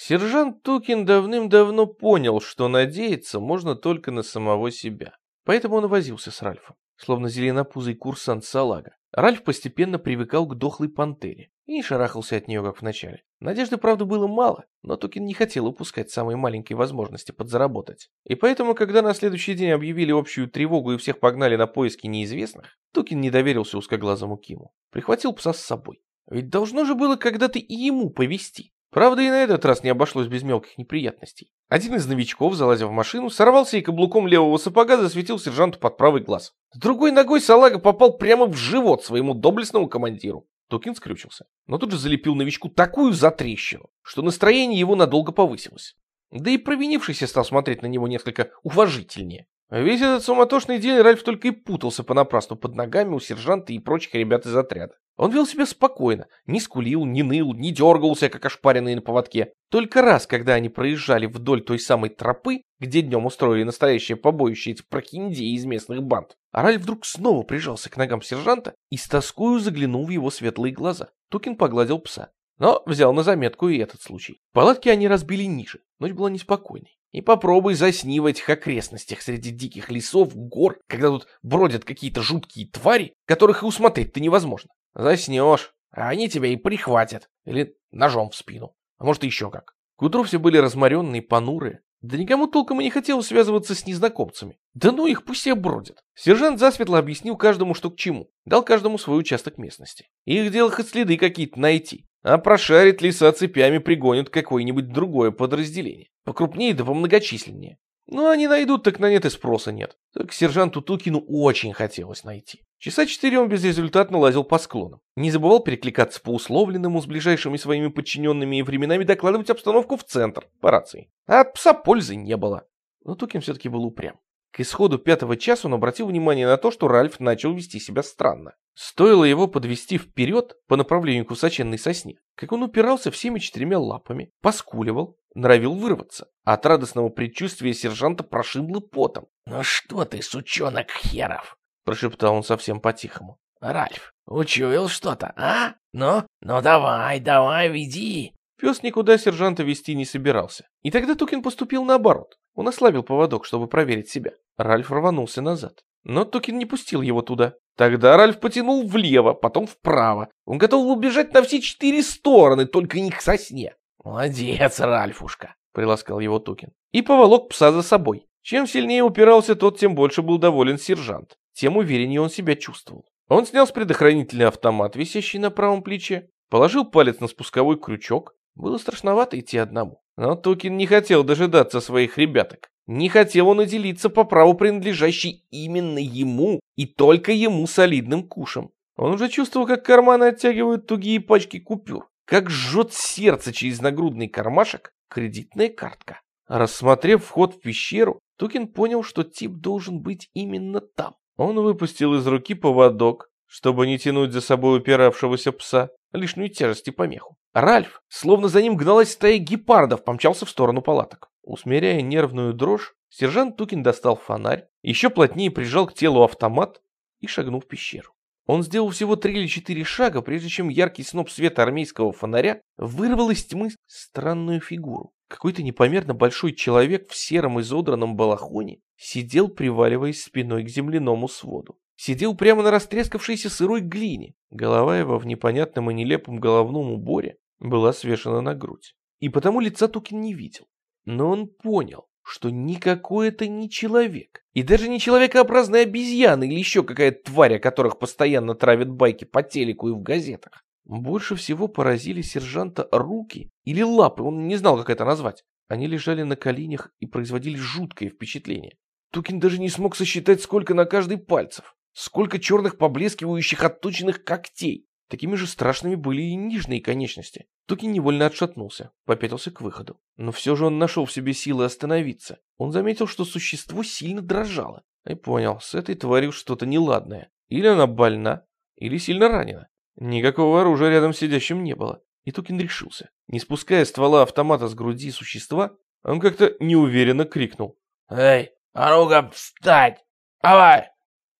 Сержант Тукин давным-давно понял, что надеяться можно только на самого себя. Поэтому он возился с Ральфом, словно зеленопузый курсант салага. Ральф постепенно привыкал к дохлой пантере и не шарахался от нее, как вначале. Надежды, правда, было мало, но Тукин не хотел упускать самые маленькие возможности подзаработать. И поэтому, когда на следующий день объявили общую тревогу и всех погнали на поиски неизвестных, Тукин не доверился узкоглазому Киму. Прихватил пса с собой. Ведь должно же было когда-то и ему повести. Правда, и на этот раз не обошлось без мелких неприятностей. Один из новичков, залазив в машину, сорвался и каблуком левого сапога засветил сержанту под правый глаз. С другой ногой салага попал прямо в живот своему доблестному командиру. Токин скрючился, но тут же залепил новичку такую затрещину, что настроение его надолго повысилось. Да и провинившийся стал смотреть на него несколько уважительнее. Весь этот суматошный день Ральф только и путался понапрасну под ногами у сержанта и прочих ребят из отряда. Он вел себя спокойно, не скулил, не ныл, не дергался, как ошпаренный на поводке. Только раз, когда они проезжали вдоль той самой тропы, где днем устроили настоящее побоище эти прохиндеи из местных банд, Ральф вдруг снова прижался к ногам сержанта и с тоскою заглянул в его светлые глаза. Тукин погладил пса, но взял на заметку и этот случай. Палатки они разбили ниже, ночь была неспокойной. И попробуй засни в этих окрестностях среди диких лесов, гор, когда тут бродят какие-то жуткие твари, которых и усмотреть-то невозможно. Заснешь, а они тебя и прихватят. Или ножом в спину. А может, еще как. К утру все были разморенные, понурые. Да никому толком и не хотелось связываться с незнакомцами. Да ну их, пусть все бродят. Сержант засветло объяснил каждому, что к чему. Дал каждому свой участок местности. Их дело хоть следы какие-то найти. А прошарит леса цепями пригонят какое-нибудь другое подразделение. Покрупнее да помногочисленнее. Ну, они найдут, так на нет и спроса нет. Только сержанту Тукину очень хотелось найти. Часа четыре он безрезультатно лазил по склонам. Не забывал перекликаться по условленному с ближайшими своими подчиненными и временами докладывать обстановку в центр, по рации. А от пса пользы не было. Но Тукин все-таки был упрям. К исходу пятого часа он обратил внимание на то, что Ральф начал вести себя странно. Стоило его подвести вперед по направлению к высоченной сосне, как он упирался всеми четырьмя лапами, поскуливал, норовил вырваться. От радостного предчувствия сержанта прошибло потом. «Ну что ты, сучонок херов!» — прошептал он совсем по-тихому. «Ральф, учуял что-то, а? Ну, ну давай, давай, веди!» Пес никуда сержанта вести не собирался. И тогда Тукин поступил наоборот. Он ослабил поводок, чтобы проверить себя. Ральф рванулся назад. Но Тукин не пустил его туда. Тогда Ральф потянул влево, потом вправо. Он готов был бежать на все четыре стороны, только не к сосне. «Молодец, Ральфушка!» — приласкал его Тукин. И поволок пса за собой. Чем сильнее упирался тот, тем больше был доволен сержант. Тем увереннее он себя чувствовал. Он снял с предохранителя автомат, висящий на правом плече, положил палец на спусковой крючок. Было страшновато идти одному. Но Тукин не хотел дожидаться своих ребяток. Не хотел он уделиться по праву принадлежащей именно ему и только ему солидным кушам. Он уже чувствовал, как карманы оттягивают тугие пачки купюр, как жжет сердце через нагрудный кармашек кредитная картка. Рассмотрев вход в пещеру, Тукин понял, что тип должен быть именно там. Он выпустил из руки поводок, чтобы не тянуть за собой упиравшегося пса, лишнюю тяжесть и помеху. Ральф, словно за ним гналась стая гепардов, помчался в сторону палаток. Усмиряя нервную дрожь, сержант Тукин достал фонарь, еще плотнее прижал к телу автомат и шагнул в пещеру. Он сделал всего три или четыре шага, прежде чем яркий сноп света армейского фонаря вырвал из тьмы странную фигуру. Какой-то непомерно большой человек в сером изодранном балахоне сидел, приваливаясь спиной к земляному своду сидел прямо на растрескавшейся сырой глине. Голова его в непонятном и нелепом головном уборе была свешена на грудь. И потому лица Тукин не видел. Но он понял, что никакой это не человек. И даже не человекообразная обезьяна или еще какая-то тварь, о которых постоянно травят байки по телеку и в газетах. Больше всего поразили сержанта руки или лапы, он не знал, как это назвать. Они лежали на коленях и производили жуткое впечатление. Тукин даже не смог сосчитать, сколько на каждый пальцев. Сколько черных поблескивающих отточенных когтей! Такими же страшными были и нижние конечности. Туки невольно отшатнулся, попятился к выходу. Но все же он нашел в себе силы остановиться. Он заметил, что существо сильно дрожало. И понял, с этой тварью что-то неладное. Или она больна, или сильно ранена. Никакого оружия рядом сидящим не было. И Тукин решился. Не спуская ствола автомата с груди существа, он как-то неуверенно крикнул. «Эй, а ну-ка встать! Давай!»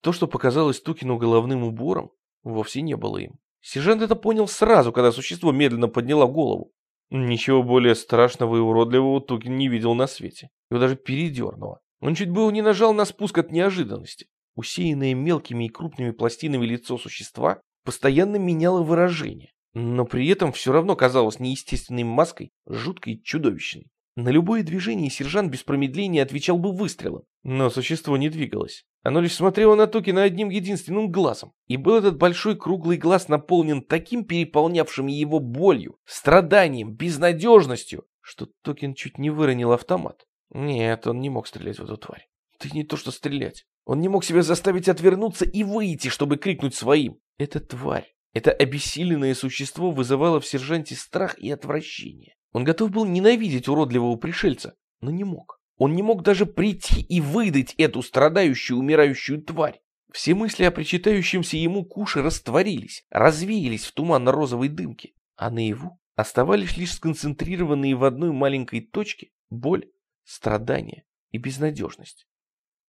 То, что показалось Тукину головным убором, вовсе не было им. Сержант это понял сразу, когда существо медленно подняло голову. Ничего более страшного и уродливого Тукин не видел на свете. Его даже передернуло. Он чуть было не нажал на спуск от неожиданности. Усеянное мелкими и крупными пластинами лицо существа постоянно меняло выражение, но при этом все равно казалось неестественной маской, жуткой и чудовищной. На любое движение сержант без промедления отвечал бы выстрелом, но существо не двигалось. Оно лишь смотрело на Токина одним единственным глазом, и был этот большой круглый глаз наполнен таким переполнявшим его болью, страданием, безнадежностью, что Токин чуть не выронил автомат. Нет, он не мог стрелять в эту тварь. Ты не то что стрелять. Он не мог себя заставить отвернуться и выйти, чтобы крикнуть своим. Эта тварь, это обессиленное существо вызывало в сержанте страх и отвращение. Он готов был ненавидеть уродливого пришельца, но не мог. Он не мог даже прийти и выдать эту страдающую, умирающую тварь. Все мысли о причитающемся ему куше растворились, развеялись в туманно-розовой дымке, а наяву оставались лишь сконцентрированные в одной маленькой точке боль, страдания и безнадежность.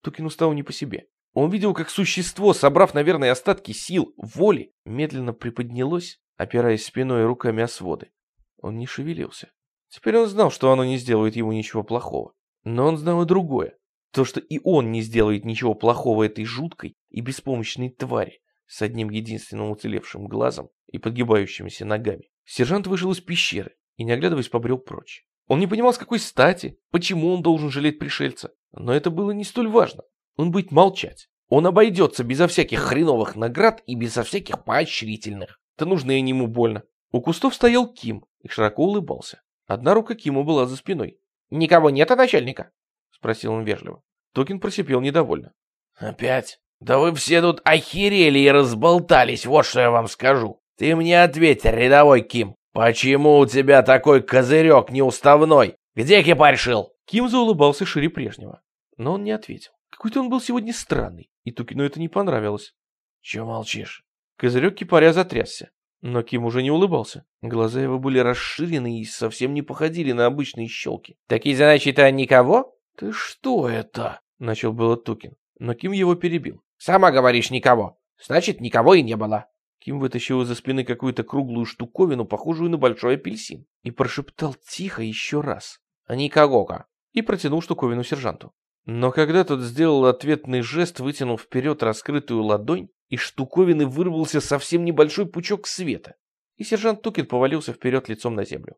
Тукину стало не по себе. Он видел, как существо, собрав, наверное, остатки сил, воли, медленно приподнялось, опираясь спиной и руками о своды. Он не шевелился. Теперь он знал, что оно не сделает ему ничего плохого. Но он знал и другое. То, что и он не сделает ничего плохого этой жуткой и беспомощной твари с одним единственным уцелевшим глазом и подгибающимися ногами. Сержант вышел из пещеры и, не оглядываясь, побрел прочь. Он не понимал, с какой стати, почему он должен жалеть пришельца. Но это было не столь важно. Он будет молчать. Он обойдется безо всяких хреновых наград и безо всяких поощрительных. Это нужно и ему больно. У кустов стоял Ким и широко улыбался. Одна рука Кима была за спиной. «Никого нет, а начальника?» — спросил он вежливо. Токин просипел недовольно. «Опять? Да вы все тут охерели и разболтались, вот что я вам скажу. Ты мне ответь, рядовой Ким, почему у тебя такой козырек неуставной? Где кипарь шил?» Ким заулыбался шире прежнего, но он не ответил. Какой-то он был сегодня странный, и Тукину это не понравилось. «Чего молчишь?» Козырек кипаря затрясся. Но Ким уже не улыбался. Глаза его были расширены и совсем не походили на обычные щелки. «Такие задачи-то никого?» «Ты что это?» — начал было Тукин. Но Ким его перебил. «Сама говоришь никого. Значит, никого и не было». Ким вытащил из-за спины какую-то круглую штуковину, похожую на большой апельсин, и прошептал тихо еще раз. «А никого-ка!» И протянул штуковину сержанту. Но когда тот сделал ответный жест, вытянув вперед раскрытую ладонь, из штуковины вырвался совсем небольшой пучок света, и сержант Тукин повалился вперед лицом на землю.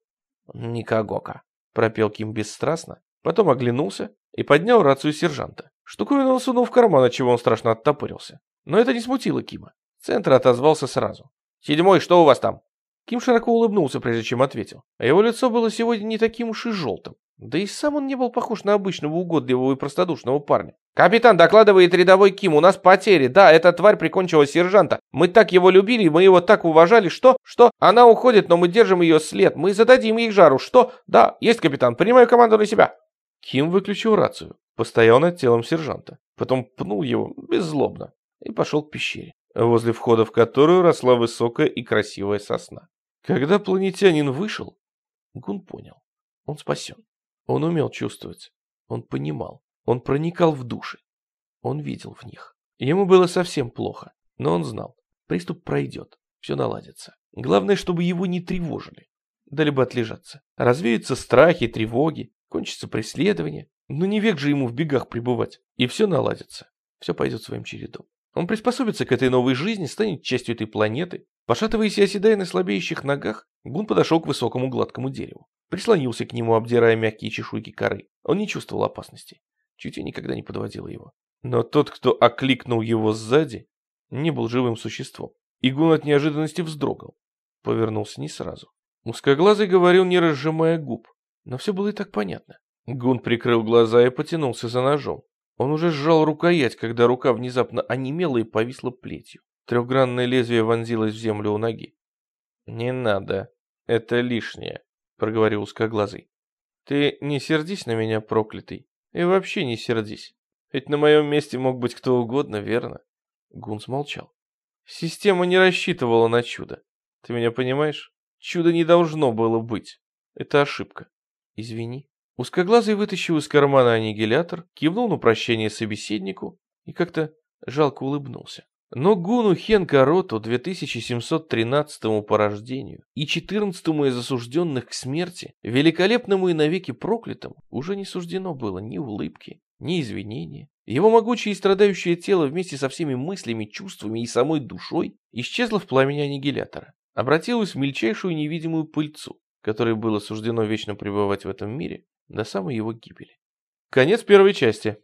«Никогока», — пропел Ким бесстрастно, потом оглянулся и поднял рацию сержанта. Штуковину он сунул в карман, от чего он страшно оттопырился. Но это не смутило Кима. Центр отозвался сразу. «Седьмой, что у вас там?» Ким широко улыбнулся, прежде чем ответил. А его лицо было сегодня не таким уж и желтым. Да и сам он не был похож на обычного угодливого и простодушного парня. «Капитан, докладывает рядовой Ким, у нас потери. Да, эта тварь прикончила сержанта. Мы так его любили, мы его так уважали. Что? Что? Она уходит, но мы держим ее след. Мы зададим ей жару. Что? Да, есть капитан. Принимаю команду на себя». Ким выключил рацию, постоял над телом сержанта. Потом пнул его беззлобно и пошел к пещере, возле входа в которую росла высокая и красивая сосна. Когда планетянин вышел, Гун понял. Он спасен. Он умел чувствовать. Он понимал. Он проникал в души. Он видел в них. Ему было совсем плохо, но он знал. Приступ пройдет, все наладится. Главное, чтобы его не тревожили. Дали бы отлежаться. Развеются страхи, тревоги, кончится преследование. Но не век же ему в бегах пребывать. И все наладится. Все пойдет своим чередом. Он приспособится к этой новой жизни, станет частью этой планеты. Пошатываясь и оседая на слабеющих ногах, Гун подошел к высокому гладкому дереву. Прислонился к нему, обдирая мягкие чешуйки коры. Он не чувствовал опасности. Чутье никогда не подводило его. Но тот, кто окликнул его сзади, не был живым существом. Игун от неожиданности вздрогал. Повернулся не сразу. Узкоглазый говорил, не разжимая губ. Но все было и так понятно. Гун прикрыл глаза и потянулся за ножом. Он уже сжал рукоять, когда рука внезапно онемела и повисла плетью. Трехгранное лезвие вонзилось в землю у ноги. «Не надо. Это лишнее», проговорил узкоглазый. Ты не сердись на меня, проклятый. И вообще не сердись. Ведь на моем месте мог быть кто угодно, верно? Гунс молчал. Система не рассчитывала на чудо. Ты меня понимаешь? Чудо не должно было быть. Это ошибка. Извини. Узкоглазый вытащил из кармана аннигилятор, кивнул на прощение собеседнику и как-то жалко улыбнулся. Но Гуну Хенкароту 2713 по рождению и 14 из осужденных к смерти, великолепному и навеки проклятому, уже не суждено было ни улыбки, ни извинения. Его могучее и страдающее тело вместе со всеми мыслями, чувствами и самой душой исчезло в пламени аннигилятора, обратилось в мельчайшую невидимую пыльцу, которой было суждено вечно пребывать в этом мире до самой его гибели. Конец первой части.